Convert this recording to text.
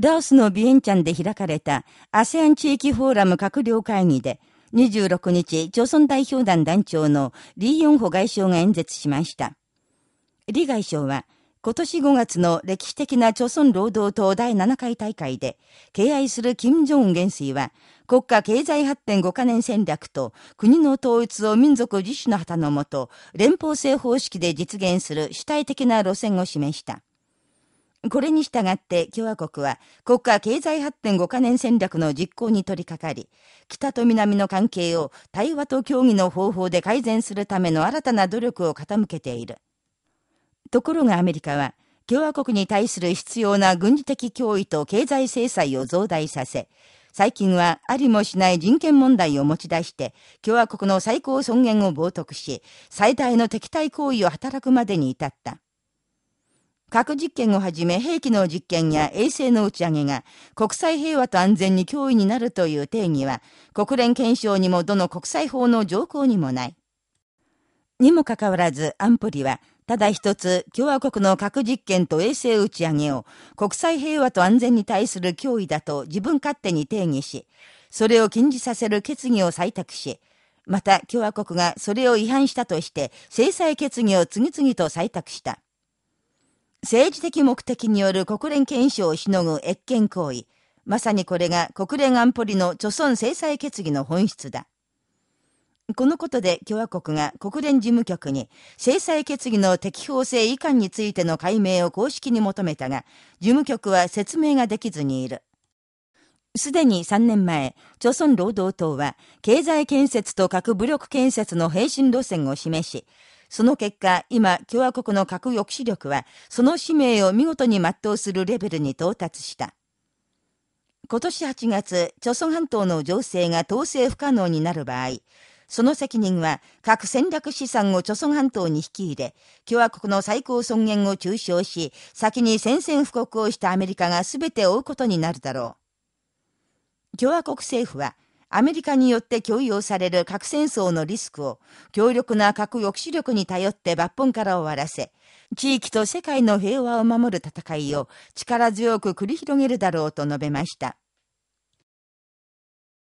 ラオスのビエンチャンで開かれた ASEAN 地域フォーラム閣僚会議で、26日、朝鮮代表団団長のリー・ヨンホ外相が演説しました。李外相は、今年5月の歴史的な朝鮮労働党第7回大会で、敬愛する金正恩元帥は、国家経済発展5カ年戦略と国の統一を民族自主の旗のもと、連邦制方式で実現する主体的な路線を示した。これに従って共和国は国家経済発展5カ年戦略の実行に取り掛かり、北と南の関係を対話と協議の方法で改善するための新たな努力を傾けている。ところがアメリカは、共和国に対する必要な軍事的脅威と経済制裁を増大させ、最近はありもしない人権問題を持ち出して、共和国の最高尊厳を冒涜し、最大の敵対行為を働くまでに至った。核実験をはじめ兵器の実験や衛星の打ち上げが国際平和と安全に脅威になるという定義は国連憲章にもどの国際法の条項にもない。にもかかわらず安保理はただ一つ共和国の核実験と衛星打ち上げを国際平和と安全に対する脅威だと自分勝手に定義し、それを禁じさせる決議を採択し、また共和国がそれを違反したとして制裁決議を次々と採択した。政治的目的による国連憲章をしのぐ越権行為。まさにこれが国連安保理の著村制裁決議の本質だ。このことで共和国が国連事務局に制裁決議の適法性遺憾についての解明を公式に求めたが、事務局は説明ができずにいる。すでに3年前、朝鮮労働党は経済建設と核武力建設の並進路線を示し、その結果、今、共和国の核抑止力は、その使命を見事に全うするレベルに到達した。今年8月、朝鮮半島の情勢が統制不可能になる場合、その責任は核戦略資産を朝鮮半島に引き入れ、共和国の最高尊厳を中傷し、先に宣戦布告をしたアメリカが全て負うことになるだろう。共和国政府は、アメリカによって共有される核戦争のリスクを強力な核抑止力に頼って抜本から終わらせ、地域と世界の平和を守る戦いを力強く繰り広げるだろうと述べました。